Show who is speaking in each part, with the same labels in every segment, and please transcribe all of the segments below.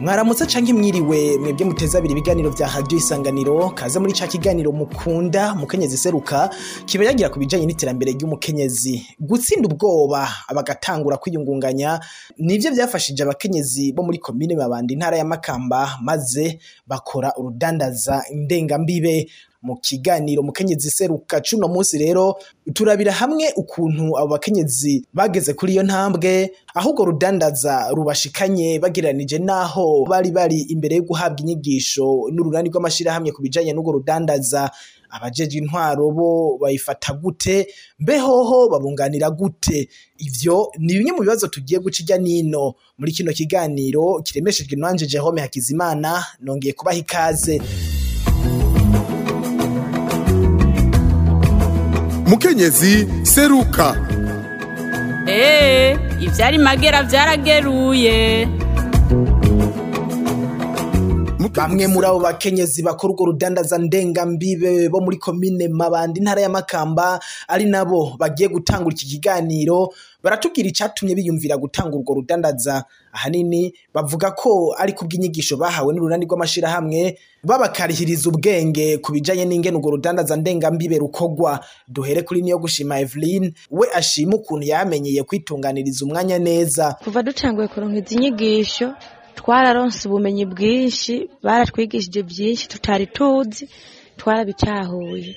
Speaker 1: mwaramutse cyangwa imyiriwe mwebwe muteza abiri ibiganiro bya hadiyo isanganiro kaze muri cya kiganiro mukunda mukenyezi seruka kiba yagira ku bijyanye n'iterambere ry'umukenyezi gutsinda ubwoba bagatangura kwiyungunganya nibyo byafashije abakenyezi bo muri komine mabanda intara ya makamba maze bakora urudandaza ndengambibe mu kiganiro mukenyezi seruka cuno munsi rero turabira hamwe ukuntu abo bakenyezi bageze kuri iyo ntambwe ahubwo rudandaza rubashikanye bagereranije naho bari bari imbere yo guhabwa inyigisho n'urunani rw'amashirahamwe ku bijyanye n'ubwo rudandaza abajeje intwaro bo bayifata gute mbehoho babunganira gute ibyo ni bimwe mu bibazo tugiye guca nino muri kino kiganiro kiremeshejwe nanjye Jerome Hakizimana nongeye kubaha ikaze
Speaker 2: mukenyezi seruka
Speaker 3: eee eh, ibyari magera byarageruye
Speaker 1: bamwe muri abo bakenyezi bakora urwo rudandaza ndengambibe bo muri komine mabanda intara ya makamba ari nabo bagiye gutangura iki kiganiro baratubwira icyatumye biyumvira gutanga urwo rudandaza ahanini bavuga ko ari kubw'inyigisho bahawe n'urunani rw'amashyirahamwe babakarihiriza ubwenge ku bijyanye n'ingene urwo rudandaza ndengambibe rukogwa duhere kuri niyo gushima Evelyn we ashima ukuntu yamenyeye kwitunganiriza umwanya neza
Speaker 4: kuva dutanguye kuronka izi nyigisho twararonse ubumenyi bwinshi baratwigishije byinshi tutari tuzi twarabitahuye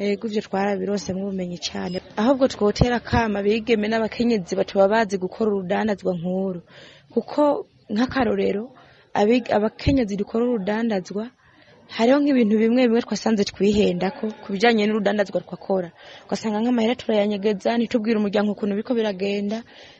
Speaker 4: yego ibyo twarabirosemo ubumenyi cyane ahubwo twotera akama bigeme n'abakenyezi batuba bazi gukora urudandazwa nk'uru kuko nk'akarorero abakenyezi dukora urudandazwa hariho nk'ibintu bimwe bimwe twasanze twihenda ko ku bijyanye n'urudandazwa twakora ugasanga nk'amahera turayanyegeza ntitubwire umuryango ukuntu biko biragenda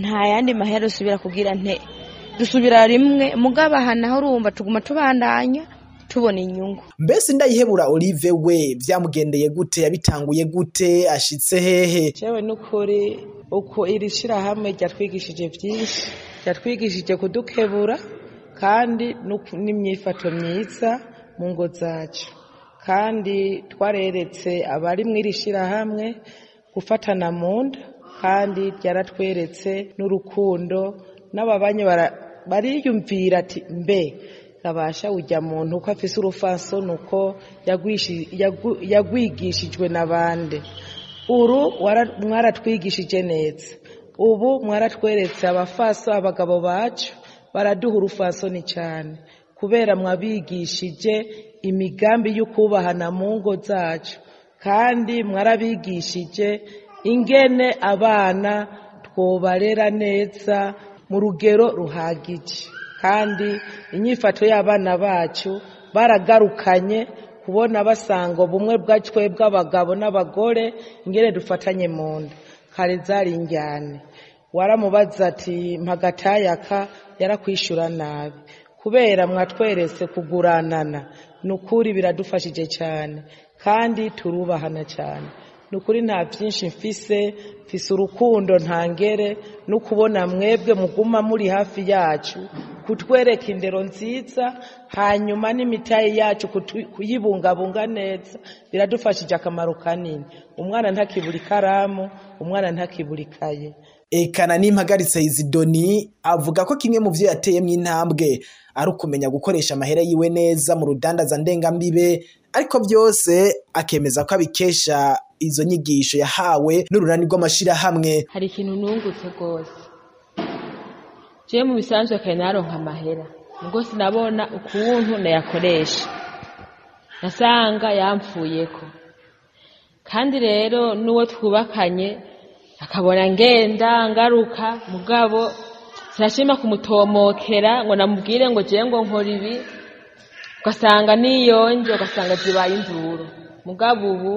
Speaker 4: nta yandi mahera dusubira kugira nte dusubira rimwe mugabahanaho urumva tuguma tubandanya tubona inyungu
Speaker 1: mbese ndayihebura olive we byamugendeye gute yabitanguye gute ashitse hehe
Speaker 5: yewe n'ukuri uko iri shyirahamwe ryatwigishije byinshi ryatwigishije kudukebura kandi n'imyifato myiza mu ngo zacyo. kandi twareretse abari mu iri shyirahamwe gufatana mu nda kandi byaratweretse n'urukundo n'ababanyi bariyumvira ati mbe kabasha ujya muntu uko afise urufaso ni uko yagwigishijwe bande uru mwaratwigishije neza ubu mwaratweretse abafaso abagabo bacu baraduha urufasoni cyane kubera mwabigishije imigambi y'ukubahana mu ngo zacu kandi mwarabigishije ingene abana twobarera neza mu rugero ruhagije kandi inyifato y'abana bacu baragarukanye kubona basanga ubumwe bwa bwacwe bw'abagabo n'abagore ingene dufatanye mu nda kare zari injyane waramubaza ati mpagatayaka yarakwishyura nabi kubera mwatweretse kuguranana ni ukuri biradufashije cyane kandi turubahana cyane ni ukuri nta byinshi mfise mfise urukundo ntangere no kubona mwebwe muguma muri hafi yacu kutwereka indero nziza hanyuma n'imitayi yacu kuyibungabunga neza biradufashije akamaro kanini umwana ntakibura ikaramu umwana ntakibura ikaye
Speaker 1: ekana n'impagaritse izidoni avuga ko kimwe mu byo yateyemo intambwe ari ukumenya gukoresha amahera yiwe neza mu rudandaza ndengambibe ariko byose akemeza ko abikesha izo nyigisho yahawe n'urunani rw'amashyirahamwe
Speaker 6: hari ikintu nungutse rwose jewe mu bisanzwe kare nk’amahera, amahera ubwo sinabona ukuntu nayakoresha nasanga yampfuyeko kandi rero n'uwo twubakanye akabona ngenda ngaruka mugabo sinashima kumutomokera ngo namubwire ngo jewe ngo nkora ibi ugasanga niyonge ugasanga zibaye induru mugabo ubu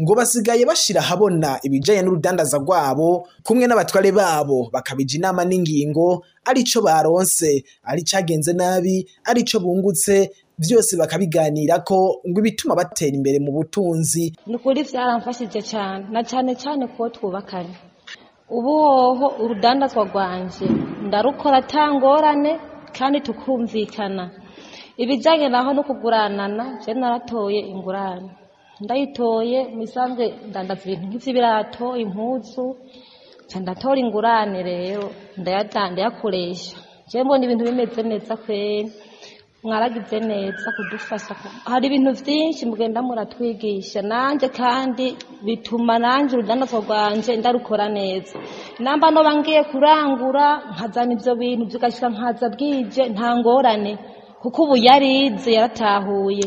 Speaker 1: ngo basigaye bashira ahabona ibijyanye n'urudandaza rwabo kumwe n'abatware babo bakabija inama n'ingingo aricyo baronse ari cyagenze nabi aricyo bungutse byose bakabiganira ko ngo ibituma batera imbere mu butunzi
Speaker 7: ni ukuri byaramfashije cyane na cyane cyane kuba twubakanye ubu hoho urudandazwa rwanjye ndarukora atangorane kandi tukumvikana ibijyanye naho no kuguranana naratoye ingurane ndayitoye mu bisanzwe ndandaza ibintu nk'iby'ibirato impuzu ndatora ingurane rero ndayakoresha njyewe mbona ibintu bimeze neza kwe mwaragize neza kudufasha hari ibintu byinshi mugenda muratwigisha nanjye kandi bituma nanjye urudandazwa rwanjye ndarukora neza namba noba ngiye kurangura nkazana ibyo bintu bigashira nkaza bwije nta ngorane kuko ubu yarize yaratahuye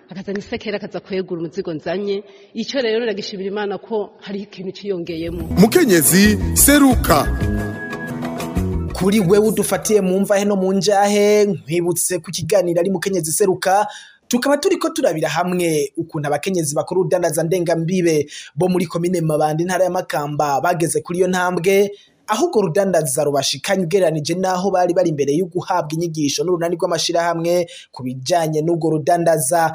Speaker 8: akazana isekera akaza kwegura umuzigo nzanye icyo rero ragishimira imana ko hari ikintu cyiyongeyemo
Speaker 2: mukenyezi seruka
Speaker 1: kuri wewe udufatiye mu mva heno mu njahe nkwibutse ku kiganiro ari mukenyezi seruka tukaba turi ko turabira hamwe ukuntu abakenyezi bakora urudandaza ndengambibe bo muri komine mabanda intara ya makamba bageze kuri iyo ntambwe aho urwo rudandaza rubashikanye ugereranije n'aho bari bari imbere yo guhabwa inyigisho n'urunani rw'amashyirahamwe ku bijyanye n'urwo rudandaza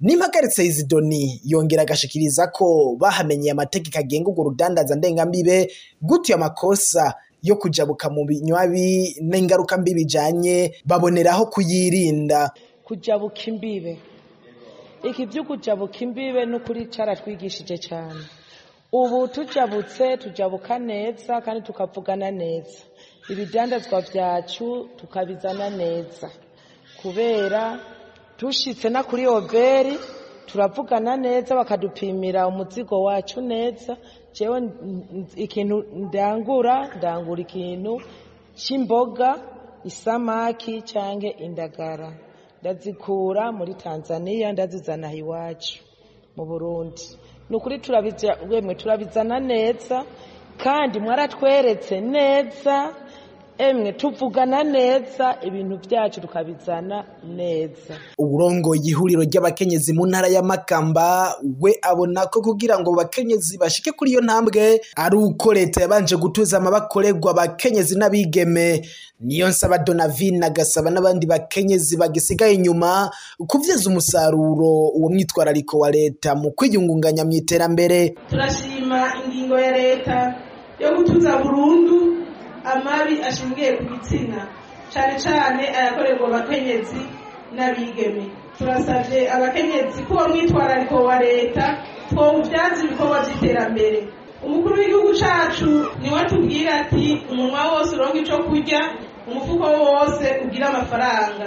Speaker 1: nimpagaritse Izidoni yongera agashikiriza ko bahamenyeye amategeko agenga urwo rudandaza ndengambibe gutyo amakosa yo kujabuka mu binywabi n'ingaruka mbi bijyanye baboneraho kuyirinda
Speaker 5: kujabuka imbibe iki byo kujabuka imbibe ni ukuri cyaratwigishije cyane ubu tujabutse tujabuka neza kandi tukavugana neza ibidandazwa byacu tukabizana neza kubera dushyitse na kuri oberi turavugana neza bakadupimira umuzigo wacu neza ncewe ikintu ndangura ndangura ikintu cy'imboga isamaki cyangwa indagara ndazikura muri Tanzania ndazizana iwacu mu burundi ni ukuri turabizana neza kandi mwaratweretse neza emwe tuvugana neza ibintu byacu tukabizana neza
Speaker 1: uburongo ihuriro ry'abakenyezi mu ntara ya makamba we abona ko kugira ngo abakenyezi bashike kuri iyo ntambwe ari uko leta yabanje gutuza amabakorerwa abakenyezi n'abigeme niyo nsaba donavine agasaba n'abandi bakenyezi bagisigaye inyuma kubyaza umusaruro uwo mwitwarariko wa leta mu kwiyungunganya mu iterambere
Speaker 9: turashima ingingo ya leta yo gutuza burundu amabi ashingiye ku gitsina cyane cyane ayakorerwa abakenyezi n'abigeme turasabye abakenyezi ko umwitwarariko wa leta twawubyaza ibikorwa by'iterambere umukuru w'igihugu cyacu niwe atubwira ati umunwa wose uronga icyo kurya umufuko wose ugira amafaranga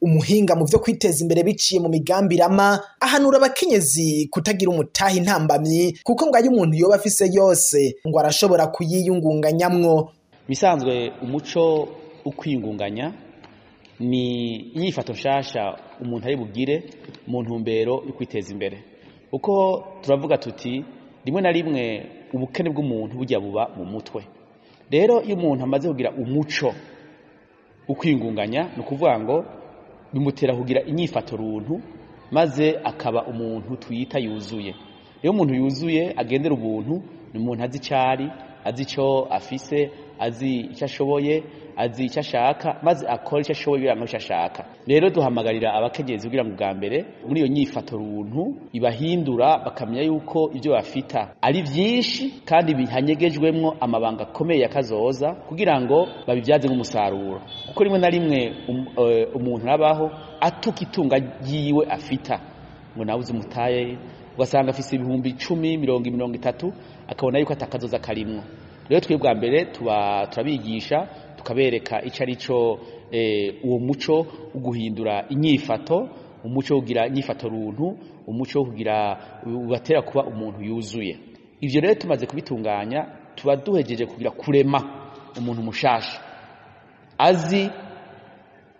Speaker 1: umuhinga mu byo kwiteza imbere biciye mu migambi rama ahanura abakenyezi kutagira umutaha intambamyi kuko ngo ayo umuntu yoba afise yose ngo arashobora kuyiyungunganyamwo
Speaker 10: bisanzwe umuco ukwiyungunganya ni inyifato nshyashya umuntu ari bugire mu ntumbero yo kwiteza imbere kuko turavuga tuti rimwe na rimwe ubukene bw'umuntu bujya buba mu mutwe rero iyo umuntu amaze kugira umuco ukwingunganya ni ukuvuga ngo bimutera kugira inyifato runtu maze akaba umuntu twita yuzuye iyo umuntu yuzuye agendera ubuntu ni umuntu azi icyo ari azi icyo afise azi icyo ashoboye azi icyo ashaka maze akora icyo ashoboye kugira ngo ashaka rero duhamagarira abakenyezi kugira ngo bwa mbere muri iyo nyifato runtu ibahindura bakamenya yuko ibyo bafita ari byinshi kandi bihanyegejwemo amabanga akomeye y'akazoza kugira ngo babibyaze nk'umusaruro kuko rimwe na rimwe um, eh, umuntu arabaho atuka itunga ry'iwe afita ngo nawe uzi umutaye ugasanga afise ibihumbi icumi mirongo mirongo itatu akabona yuko atakazoza karimwo rero twe bwa mbere turabigisha akabereka icyo ari cyo eh, uwo muco wo guhindura inyifato umuco wo kugira inyifato runtu umuco wo kugira ubatera kuba umuntu yuzuye ibyo rero tumaze kubitunganya tuba duhegeje kugira kurema umuntu mushasha azi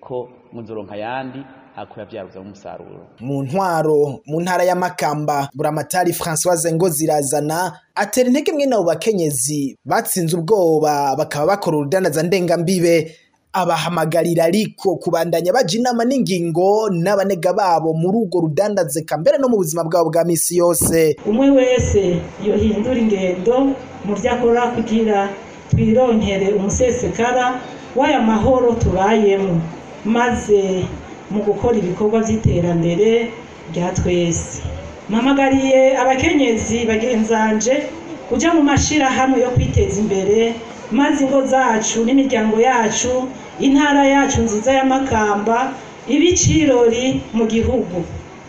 Speaker 10: ko muzoronka ayandi akuyabyaruza umusaruro
Speaker 1: mu ntwaro mu ntara ya Makamba Buramatari Françoise ngo zirazana atera intege mwene abo bakenyezi batsinze ubwoba bakaba bakora urudandaza ndengambibe abahamagarira ariko kubandanya baje inama n'ingingo n'abanega babo muri urwo rudandaze kambere no mu buzima bwabo bwa misi yose
Speaker 9: umwe wese yohindura ingendo mu byo akora kugira twironkere umusesekara w'aya mahoro tubayemo maze mu gukora ibikorwa by'iterambere rya twese mpamagariye abakenyezi bagenzanje kujya mu mashyirahamwe yo kwiteza imbere maze ingo zacu n'imiryango yacu intara yacu nziza ya’makamba, makamba ibe icyirori mu gihugu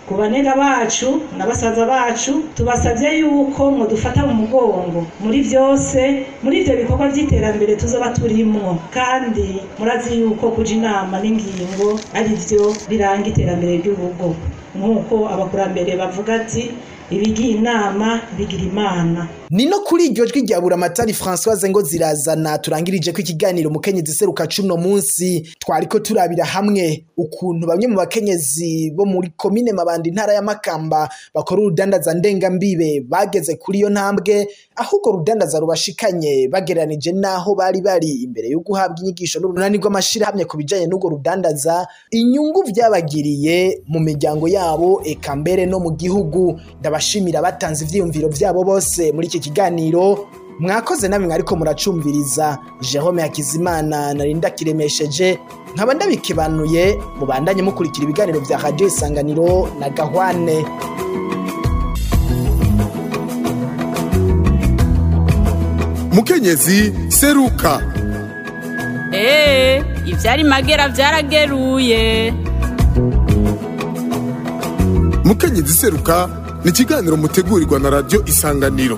Speaker 9: ku banera bacu na basaza bacu tubasabye yuko mudufata mu mugongo muri byose muri ibyo bikorwa by'iterambere tuzaba turimo kandi murazi yuko kuja inama n'ingingo ari byo biranga iterambere ry'urugo nk'uko abakurambere bavuga ati ibigira inama bigira imana
Speaker 1: ni no kuri iryo jwi rya buramatari francoise ngo zirazana turangirije ko ikiganiro umukenyezi seruka cuno munsi twariko turabira hamwe ukuntu bamwe mu bakenyezi bo muri komine mabanda intara ya makamba bakora urudandaza ndengambibe bageze kuri iyo ntambwe ahubwo rudandaza rubashikanye bagereranije n'aho bari bari imbere yo guhabwa inyigisho n'urunani rw'amashirahamwe ku bijyanye n'urwo rudandaza inyungu byabagiriye mu miryango yabo eka mbere no mu gihugu ndabashimira batanze ibyiyumviro byabo bose muri iki kiganiro mwakoze namwe ariko muracumviriza Jerome Hakizimana nari kiremesheje nkaba ndabikibanuye mubandanye mukurikira ibiganiro bya Radio Isanganiro na Gahwane
Speaker 2: Mukenyezi seruka
Speaker 3: Eh ivyari magera byarageruye
Speaker 2: Mukenyezi seruka ni ikiganiro mutegurirwa na Radio Isanganiro